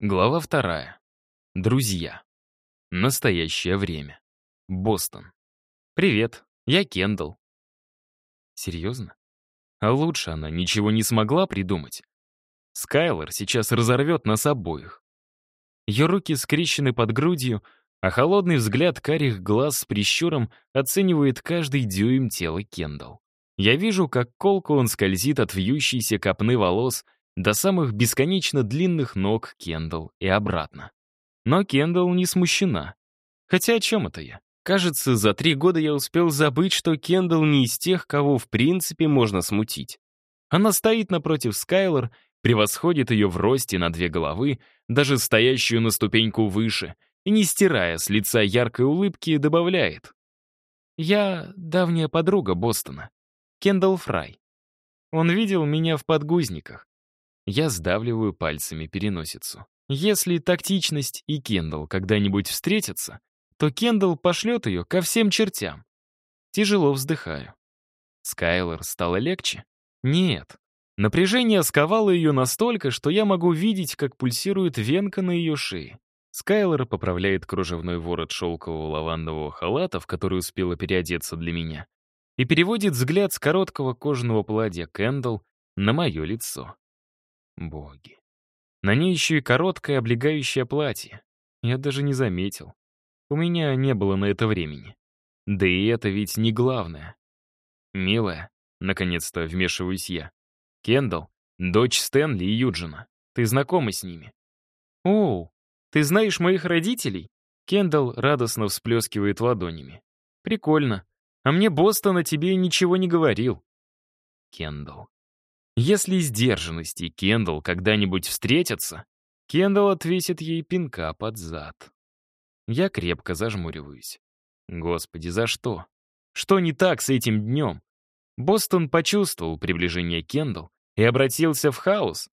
Глава вторая. Друзья. Настоящее время. Бостон. Привет, я Кендалл. Серьезно? А лучше она ничего не смогла придумать. Скайлор сейчас разорвет нас обоих. Ее руки скрещены под грудью, а холодный взгляд карих глаз с прищуром оценивает каждый дюйм тела Кендалл. Я вижу, как колко он скользит от вьющейся копны волос — до самых бесконечно длинных ног Кендалл и обратно. Но Кендалл не смущена. Хотя о чем это я? Кажется, за три года я успел забыть, что Кендалл не из тех, кого в принципе можно смутить. Она стоит напротив Скайлор, превосходит ее в росте на две головы, даже стоящую на ступеньку выше, и, не стирая с лица яркой улыбки, добавляет. «Я давняя подруга Бостона, Кендалл Фрай. Он видел меня в подгузниках. Я сдавливаю пальцами переносицу. Если тактичность и Кендалл когда-нибудь встретятся, то Кендалл пошлет ее ко всем чертям. Тяжело вздыхаю. Скайлор стало легче? Нет. Напряжение сковало ее настолько, что я могу видеть, как пульсирует венка на ее шее. Скайлор поправляет кружевной ворот шелкового лавандового халата, в который успела переодеться для меня, и переводит взгляд с короткого кожаного платья Кендалл на мое лицо. Боги. На ней еще и короткое облегающее платье. Я даже не заметил. У меня не было на это времени. Да и это ведь не главное. «Милая», — наконец-то вмешиваюсь я, — «Кендалл, дочь Стэнли и Юджина. Ты знакома с ними?» Оу, ты знаешь моих родителей?» Кендалл радостно всплескивает ладонями. «Прикольно. А мне Бостон о тебе ничего не говорил». Кендалл. Если сдержанность и Кендалл когда-нибудь встретятся, Кендалл отвесит ей пинка под зад. Я крепко зажмуриваюсь. Господи, за что? Что не так с этим днем? Бостон почувствовал приближение Кендалл и обратился в хаос.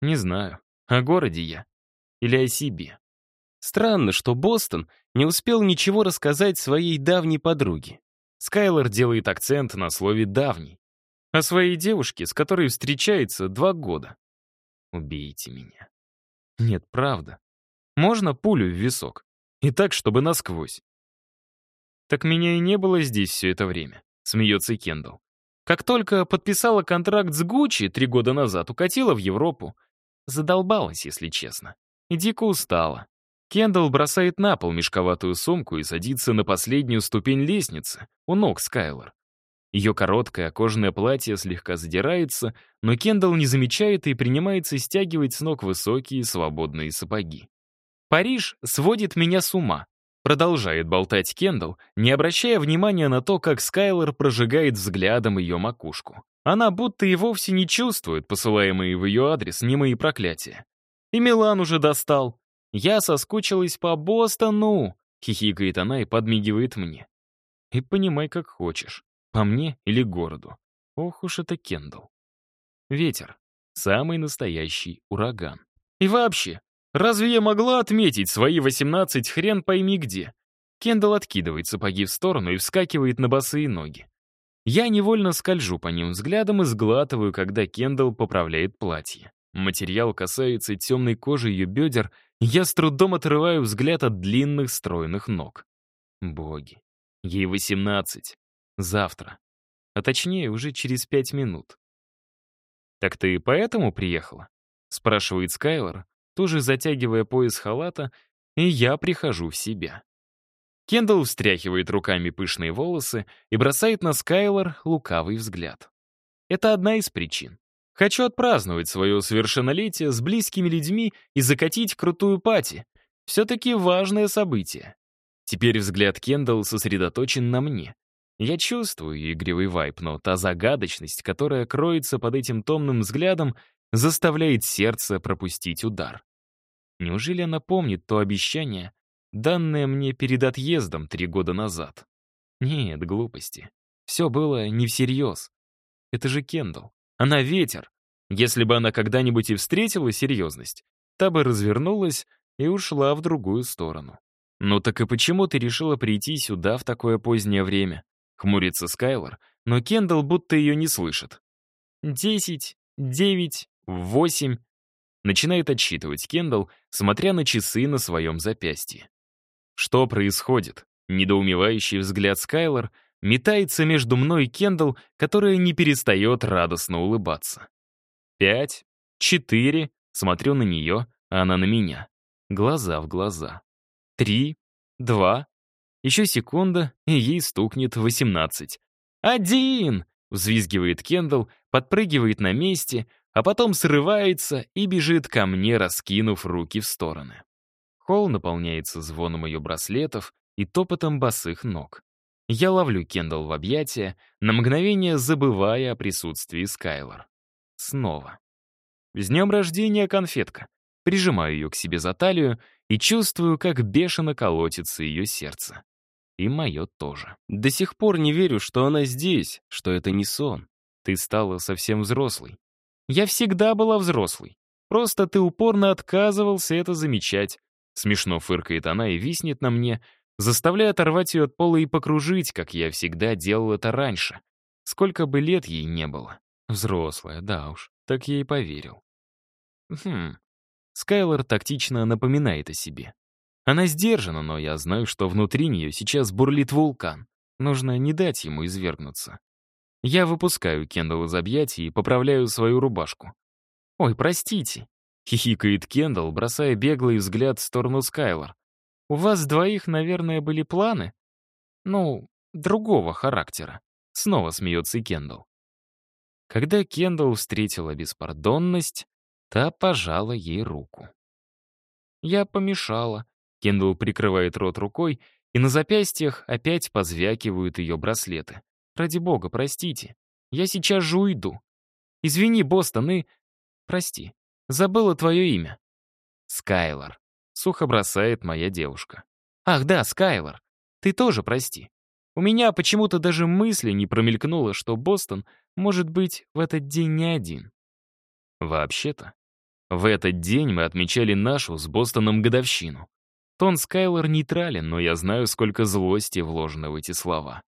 Не знаю, о городе я или о себе. Странно, что Бостон не успел ничего рассказать своей давней подруге. Скайлор делает акцент на слове «давний» о своей девушке, с которой встречается два года. Убейте меня. Нет, правда. Можно пулю в висок. И так, чтобы насквозь. Так меня и не было здесь все это время, смеется Кендалл. Как только подписала контракт с Гуччи три года назад, укатила в Европу. Задолбалась, если честно. И дико устала. Кендалл бросает на пол мешковатую сумку и садится на последнюю ступень лестницы у ног Скайлор. Ее короткое кожаное платье слегка задирается, но Кендалл не замечает и принимается стягивать с ног высокие свободные сапоги. «Париж сводит меня с ума», — продолжает болтать Кендалл, не обращая внимания на то, как Скайлор прожигает взглядом ее макушку. Она будто и вовсе не чувствует посылаемые в ее адрес немые проклятия. «И Милан уже достал. Я соскучилась по Бостону», — хихикает она и подмигивает мне. «И понимай, как хочешь». По мне или городу. Ох уж это Кендалл. Ветер. Самый настоящий ураган. И вообще, разве я могла отметить свои 18 хрен пойми где? Кендалл откидывает сапоги в сторону и вскакивает на босые ноги. Я невольно скольжу по ним взглядом и сглатываю, когда Кендалл поправляет платье. Материал касается темной кожи ее бедер, я с трудом отрываю взгляд от длинных стройных ног. Боги. Ей 18. Завтра. А точнее, уже через пять минут. «Так ты и поэтому приехала?» — спрашивает Скайлор, тоже затягивая пояс халата, и я прихожу в себя. Кендалл встряхивает руками пышные волосы и бросает на Скайлор лукавый взгляд. Это одна из причин. Хочу отпраздновать свое совершеннолетие с близкими людьми и закатить крутую пати. Все-таки важное событие. Теперь взгляд Кендалл сосредоточен на мне. Я чувствую игривый вайп, но та загадочность, которая кроется под этим томным взглядом, заставляет сердце пропустить удар. Неужели она помнит то обещание, данное мне перед отъездом три года назад? Нет, глупости. Все было не всерьез. Это же Кендалл. Она ветер. Если бы она когда-нибудь и встретила серьезность, та бы развернулась и ушла в другую сторону. «Ну так и почему ты решила прийти сюда в такое позднее время? Хмурится Скайлор, но Кендалл будто ее не слышит. «Десять, девять, восемь...» Начинает отсчитывать Кендалл, смотря на часы на своем запястье. Что происходит? Недоумевающий взгляд Скайлор метается между мной и Кендалл, которая не перестает радостно улыбаться. «Пять, четыре...» Смотрю на нее, а она на меня. Глаза в глаза. «Три, два...» Еще секунда, и ей стукнет 18. «Один!» — взвизгивает Кендалл, подпрыгивает на месте, а потом срывается и бежит ко мне, раскинув руки в стороны. Холл наполняется звоном ее браслетов и топотом босых ног. Я ловлю Кендалл в объятия, на мгновение забывая о присутствии Скайлор. Снова. «С днем рождения, конфетка!» Прижимаю ее к себе за талию и чувствую, как бешено колотится ее сердце. И мое тоже. До сих пор не верю, что она здесь, что это не сон. Ты стала совсем взрослой. Я всегда была взрослой. Просто ты упорно отказывался это замечать. Смешно фыркает она и виснет на мне, заставляя оторвать ее от пола и покружить, как я всегда делал это раньше. Сколько бы лет ей не было. Взрослая, да уж, так я и поверил. Хм. Скайлор тактично напоминает о себе. Она сдержана, но я знаю, что внутри нее сейчас бурлит вулкан. Нужно не дать ему извергнуться. Я выпускаю Кендалл из объятий и поправляю свою рубашку. «Ой, простите», — хихикает Кендалл, бросая беглый взгляд в сторону Скайлор. «У вас двоих, наверное, были планы?» «Ну, другого характера», — снова смеется Кендалл. Когда Кендалл встретила беспардонность, та пожала ей руку. «Я помешала», Кендалл прикрывает рот рукой, и на запястьях опять позвякивают ее браслеты. «Ради бога, простите. Я сейчас же уйду. Извини, Бостон, и... Прости. Забыла твое имя». «Скайлор», — сухо бросает моя девушка. «Ах да, Скайлор. Ты тоже прости. У меня почему-то даже мысли не промелькнуло, что Бостон может быть в этот день не один». «Вообще-то, в этот день мы отмечали нашу с Бостоном годовщину. Тон Скайлор нейтрален, но я знаю, сколько злости вложено в эти слова.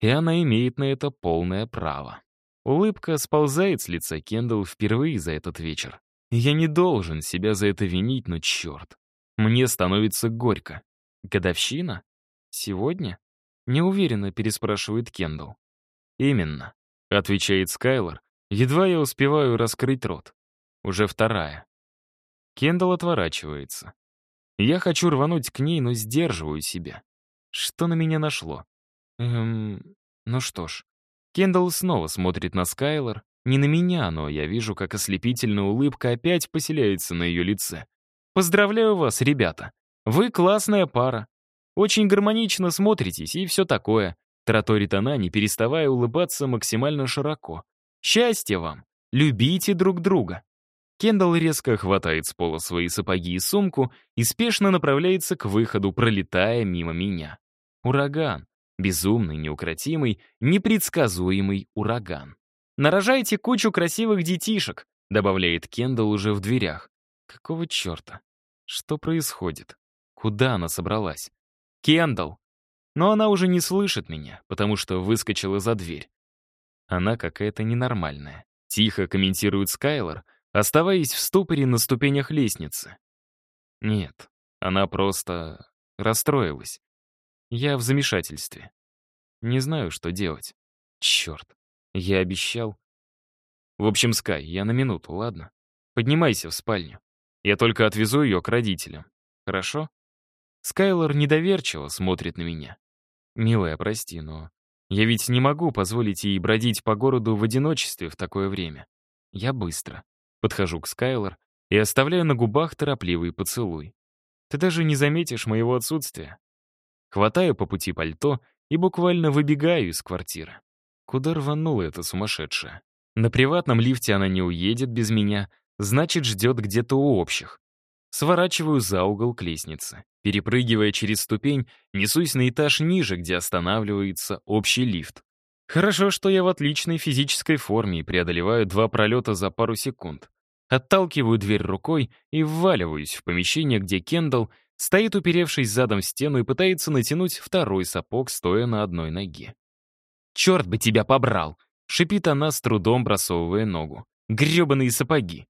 И она имеет на это полное право. Улыбка сползает с лица Кендалл впервые за этот вечер. Я не должен себя за это винить, но черт. Мне становится горько. Годовщина? Сегодня? Неуверенно переспрашивает Кендалл. Именно, отвечает Скайлор. Едва я успеваю раскрыть рот. Уже вторая. Кендалл отворачивается. Я хочу рвануть к ней, но сдерживаю себя. Что на меня нашло? Эм, ну что ж. Кендалл снова смотрит на Скайлор. Не на меня, но я вижу, как ослепительная улыбка опять поселяется на ее лице. Поздравляю вас, ребята. Вы классная пара. Очень гармонично смотритесь и все такое. Траторит она, не переставая улыбаться максимально широко. Счастья вам! Любите друг друга! Кендалл резко хватает с пола свои сапоги и сумку и спешно направляется к выходу, пролетая мимо меня. Ураган. Безумный, неукротимый, непредсказуемый ураган. «Нарожайте кучу красивых детишек», — добавляет Кендалл уже в дверях. «Какого черта? Что происходит? Куда она собралась?» «Кендалл!» Но она уже не слышит меня, потому что выскочила за дверь. Она какая-то ненормальная. Тихо комментирует Скайлор — оставаясь в ступоре на ступенях лестницы. Нет, она просто расстроилась. Я в замешательстве. Не знаю, что делать. Черт, я обещал. В общем, Скай, я на минуту, ладно? Поднимайся в спальню. Я только отвезу ее к родителям. Хорошо? Скайлор недоверчиво смотрит на меня. Милая, прости, но я ведь не могу позволить ей бродить по городу в одиночестве в такое время. Я быстро. Подхожу к Скайлор и оставляю на губах торопливый поцелуй. Ты даже не заметишь моего отсутствия. Хватаю по пути пальто и буквально выбегаю из квартиры. Куда рванула эта сумасшедшая? На приватном лифте она не уедет без меня, значит, ждет где-то у общих. Сворачиваю за угол к лестнице. Перепрыгивая через ступень, несусь на этаж ниже, где останавливается общий лифт. Хорошо, что я в отличной физической форме и преодолеваю два пролета за пару секунд. Отталкиваю дверь рукой и вваливаюсь в помещение, где Кендалл стоит, уперевшись задом в стену, и пытается натянуть второй сапог, стоя на одной ноге. «Черт бы тебя побрал!» — шипит она, с трудом бросовывая ногу. «Гребаные сапоги!»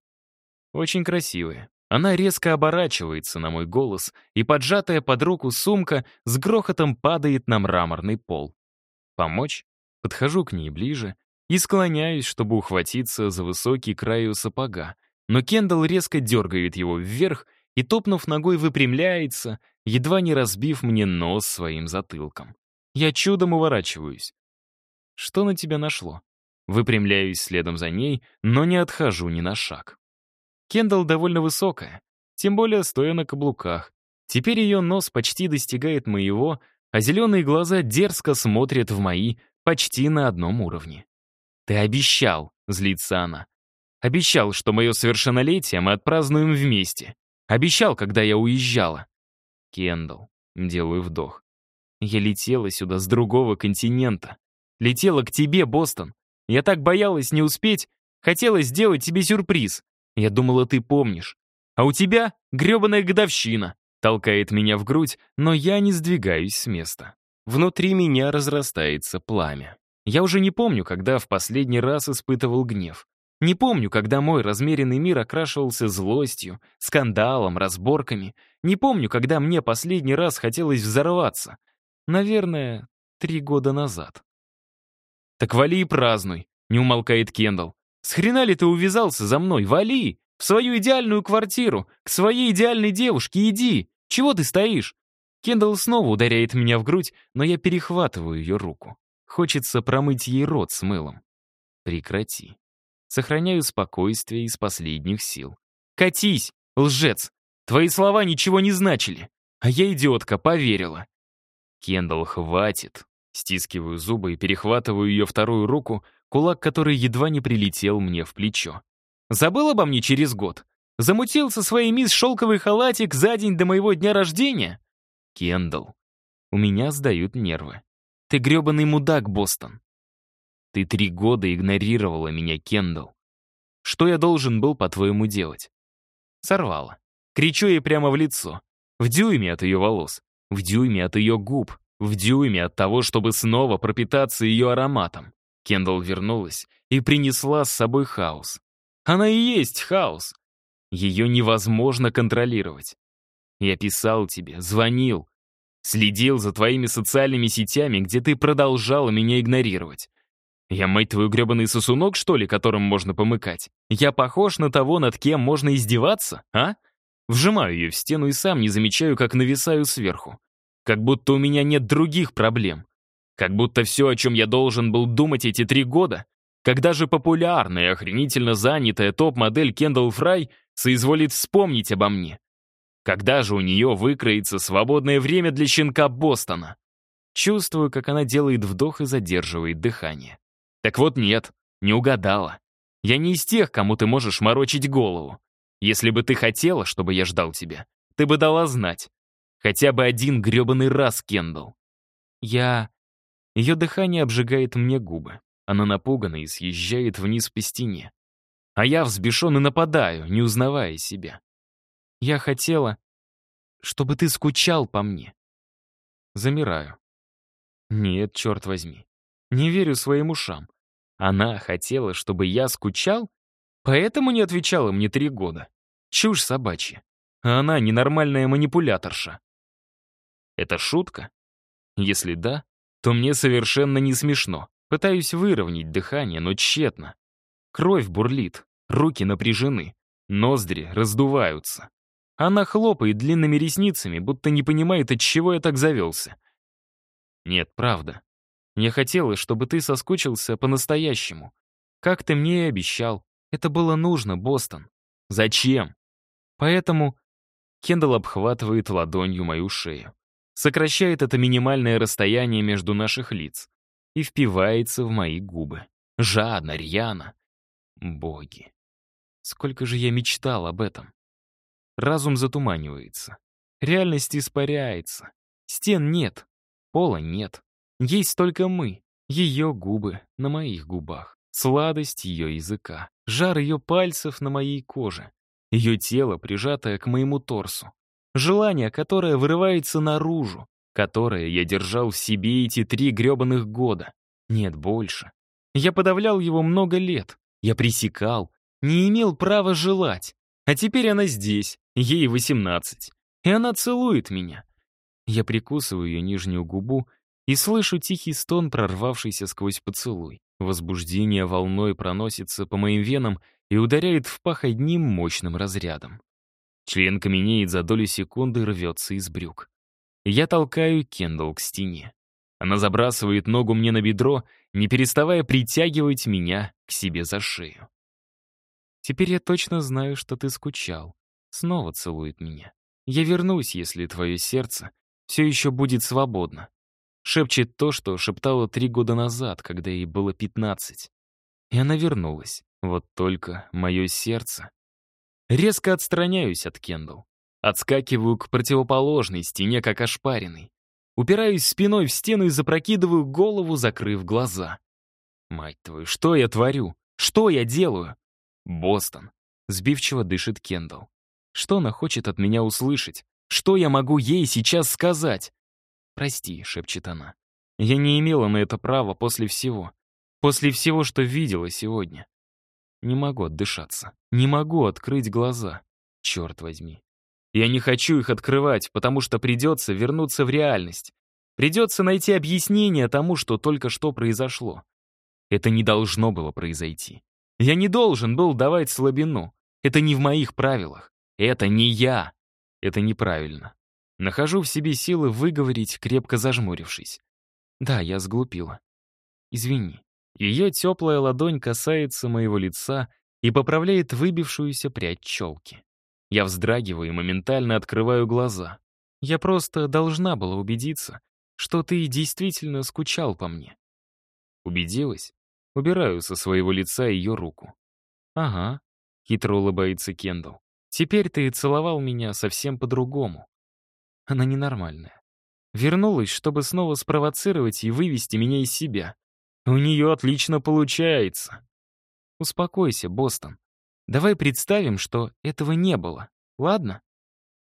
Очень красивые. Она резко оборачивается на мой голос, и поджатая под руку сумка с грохотом падает на мраморный пол. «Помочь?» Подхожу к ней ближе и склоняюсь, чтобы ухватиться за высокий край ее сапога. Но Кендалл резко дергает его вверх и, топнув ногой, выпрямляется, едва не разбив мне нос своим затылком. Я чудом уворачиваюсь. «Что на тебя нашло?» Выпрямляюсь следом за ней, но не отхожу ни на шаг. Кендалл довольно высокая, тем более стоя на каблуках. Теперь ее нос почти достигает моего, а зеленые глаза дерзко смотрят в мои, Почти на одном уровне. «Ты обещал», — злится она. «Обещал, что мое совершеннолетие мы отпразднуем вместе. Обещал, когда я уезжала». Кендалл, делаю вдох. «Я летела сюда с другого континента. Летела к тебе, Бостон. Я так боялась не успеть, хотела сделать тебе сюрприз. Я думала, ты помнишь. А у тебя грёбаная годовщина», — толкает меня в грудь, но я не сдвигаюсь с места. Внутри меня разрастается пламя. Я уже не помню, когда в последний раз испытывал гнев. Не помню, когда мой размеренный мир окрашивался злостью, скандалом, разборками. Не помню, когда мне последний раз хотелось взорваться. Наверное, три года назад. «Так вали и празднуй», — не умолкает Кендалл. «С хрена ли ты увязался за мной? Вали! В свою идеальную квартиру, к своей идеальной девушке иди! Чего ты стоишь? Кендалл снова ударяет меня в грудь, но я перехватываю ее руку. Хочется промыть ей рот с мылом. Прекрати. Сохраняю спокойствие из последних сил. Катись, лжец! Твои слова ничего не значили. А я, идиотка, поверила. Кендалл, хватит. Стискиваю зубы и перехватываю ее вторую руку, кулак который едва не прилетел мне в плечо. Забыл обо мне через год? Замутился своей мисс шелковый халатик за день до моего дня рождения? Кендалл, у меня сдают нервы. Ты грёбаный мудак, Бостон. Ты три года игнорировала меня, Кендалл. Что я должен был, по-твоему, делать? Сорвала. Кричу ей прямо в лицо. В дюйме от ее волос, в дюйме от ее губ, в дюйме от того, чтобы снова пропитаться ее ароматом. Кендалл вернулась и принесла с собой хаос. Она и есть хаос. Ее невозможно контролировать. Я писал тебе, звонил, следил за твоими социальными сетями, где ты продолжала меня игнорировать. Я, мать твой гребаный сосунок, что ли, которым можно помыкать? Я похож на того, над кем можно издеваться, а? Вжимаю ее в стену и сам не замечаю, как нависаю сверху. Как будто у меня нет других проблем. Как будто все, о чем я должен был думать эти три года, когда же популярная и охренительно занятая топ-модель Кендалл Фрай соизволит вспомнить обо мне. Когда же у нее выкроется свободное время для щенка Бостона? Чувствую, как она делает вдох и задерживает дыхание. Так вот нет, не угадала. Я не из тех, кому ты можешь морочить голову. Если бы ты хотела, чтобы я ждал тебя, ты бы дала знать. Хотя бы один грёбаный раз, Кендалл. Я... Ее дыхание обжигает мне губы. Она напугана и съезжает вниз по стене. А я взбешен и нападаю, не узнавая себя. Я хотела, чтобы ты скучал по мне. Замираю. Нет, черт возьми. Не верю своим ушам. Она хотела, чтобы я скучал, поэтому не отвечала мне три года. Чушь собачья. А она ненормальная манипуляторша. Это шутка? Если да, то мне совершенно не смешно. Пытаюсь выровнять дыхание, но тщетно. Кровь бурлит, руки напряжены, ноздри раздуваются. Она хлопает длинными ресницами, будто не понимает, от чего я так завелся. Нет, правда. Я хотела, чтобы ты соскучился по-настоящему. Как ты мне и обещал. Это было нужно, Бостон. Зачем? Поэтому Кендалл обхватывает ладонью мою шею. Сокращает это минимальное расстояние между наших лиц. И впивается в мои губы. Жадно, рьяно. Боги. Сколько же я мечтал об этом. Разум затуманивается. Реальность испаряется. Стен нет. Пола нет. Есть только мы. Ее губы на моих губах. Сладость ее языка. Жар ее пальцев на моей коже. Ее тело, прижатое к моему торсу. Желание, которое вырывается наружу. Которое я держал в себе эти три гребаных года. Нет, больше. Я подавлял его много лет. Я пресекал. Не имел права желать. А теперь она здесь, ей 18, и она целует меня. Я прикусываю ее нижнюю губу и слышу тихий стон, прорвавшийся сквозь поцелуй. Возбуждение волной проносится по моим венам и ударяет в пах одним мощным разрядом. Член каменеет за долю секунды и рвется из брюк. Я толкаю Кендалл к стене. Она забрасывает ногу мне на бедро, не переставая притягивать меня к себе за шею. Теперь я точно знаю, что ты скучал. Снова целует меня. Я вернусь, если твое сердце все еще будет свободно. Шепчет то, что шептала три года назад, когда ей было пятнадцать. И она вернулась. Вот только мое сердце. Резко отстраняюсь от Кендалл. Отскакиваю к противоположной стене, как ошпаренный. Упираюсь спиной в стену и запрокидываю голову, закрыв глаза. Мать твою, что я творю? Что я делаю? Бостон. Сбивчиво дышит Кендалл. Что она хочет от меня услышать? Что я могу ей сейчас сказать? «Прости», — шепчет она. «Я не имела на это права после всего. После всего, что видела сегодня. Не могу отдышаться. Не могу открыть глаза. Черт возьми. Я не хочу их открывать, потому что придется вернуться в реальность. Придется найти объяснение тому, что только что произошло. Это не должно было произойти. Я не должен был давать слабину. Это не в моих правилах. Это не я. Это неправильно. Нахожу в себе силы выговорить, крепко зажмурившись. Да, я сглупила. Извини. Ее теплая ладонь касается моего лица и поправляет выбившуюся прядь челки. Я вздрагиваю и моментально открываю глаза. Я просто должна была убедиться, что ты действительно скучал по мне. Убедилась? убираю со своего лица ее руку. «Ага», — хитро улыбается Кендалл. «Теперь ты целовал меня совсем по-другому». Она ненормальная. Вернулась, чтобы снова спровоцировать и вывести меня из себя. У нее отлично получается. Успокойся, Бостон. Давай представим, что этого не было, ладно?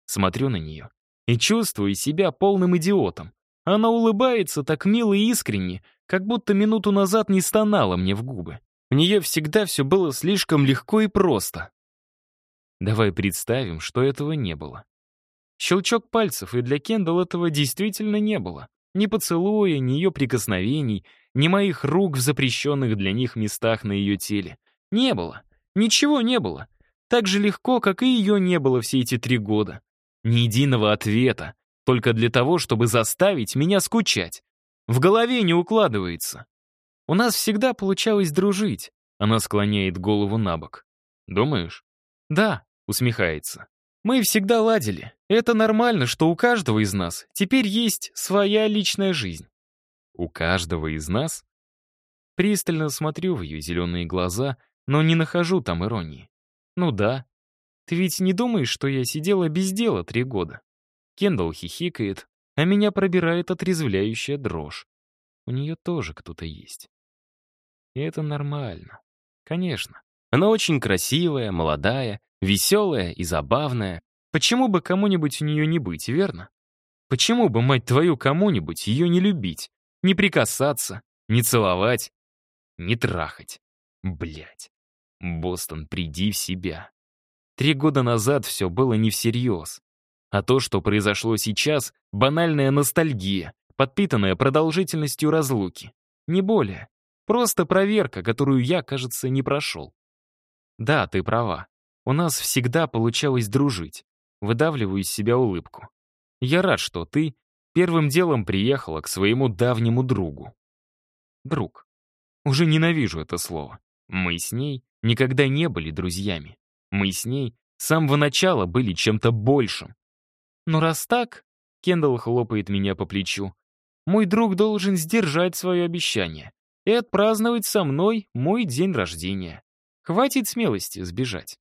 Смотрю на нее и чувствую себя полным идиотом. Она улыбается так мило и искренне, как будто минуту назад не стонала мне в губы. У нее всегда все было слишком легко и просто. Давай представим, что этого не было. Щелчок пальцев, и для Кендалл этого действительно не было. Ни поцелуя, ни ее прикосновений, ни моих рук в запрещенных для них местах на ее теле. Не было. Ничего не было. Так же легко, как и ее не было все эти три года. Ни единого ответа. Только для того, чтобы заставить меня скучать. В голове не укладывается. У нас всегда получалось дружить. Она склоняет голову на бок. Думаешь? Да, усмехается. Мы всегда ладили. Это нормально, что у каждого из нас теперь есть своя личная жизнь. У каждого из нас? Пристально смотрю в ее зеленые глаза, но не нахожу там иронии. Ну да. Ты ведь не думаешь, что я сидела без дела три года? Кендалл хихикает, а меня пробирает отрезвляющая дрожь. У нее тоже кто-то есть. И это нормально. Конечно. Она очень красивая, молодая, веселая и забавная. Почему бы кому-нибудь у нее не быть, верно? Почему бы, мать твою, кому-нибудь ее не любить, не прикасаться, не целовать, не трахать? Блять. Бостон, приди в себя. Три года назад все было не всерьез. А то, что произошло сейчас, банальная ностальгия, подпитанная продолжительностью разлуки. Не более. Просто проверка, которую я, кажется, не прошел. Да, ты права. У нас всегда получалось дружить. Выдавливаю из себя улыбку. Я рад, что ты первым делом приехала к своему давнему другу. Друг. Уже ненавижу это слово. Мы с ней никогда не были друзьями. Мы с ней с самого начала были чем-то большим, ну раз так, Кендалл хлопает меня по плечу, мой друг должен сдержать свое обещание и отпраздновать со мной мой день рождения. Хватит смелости сбежать.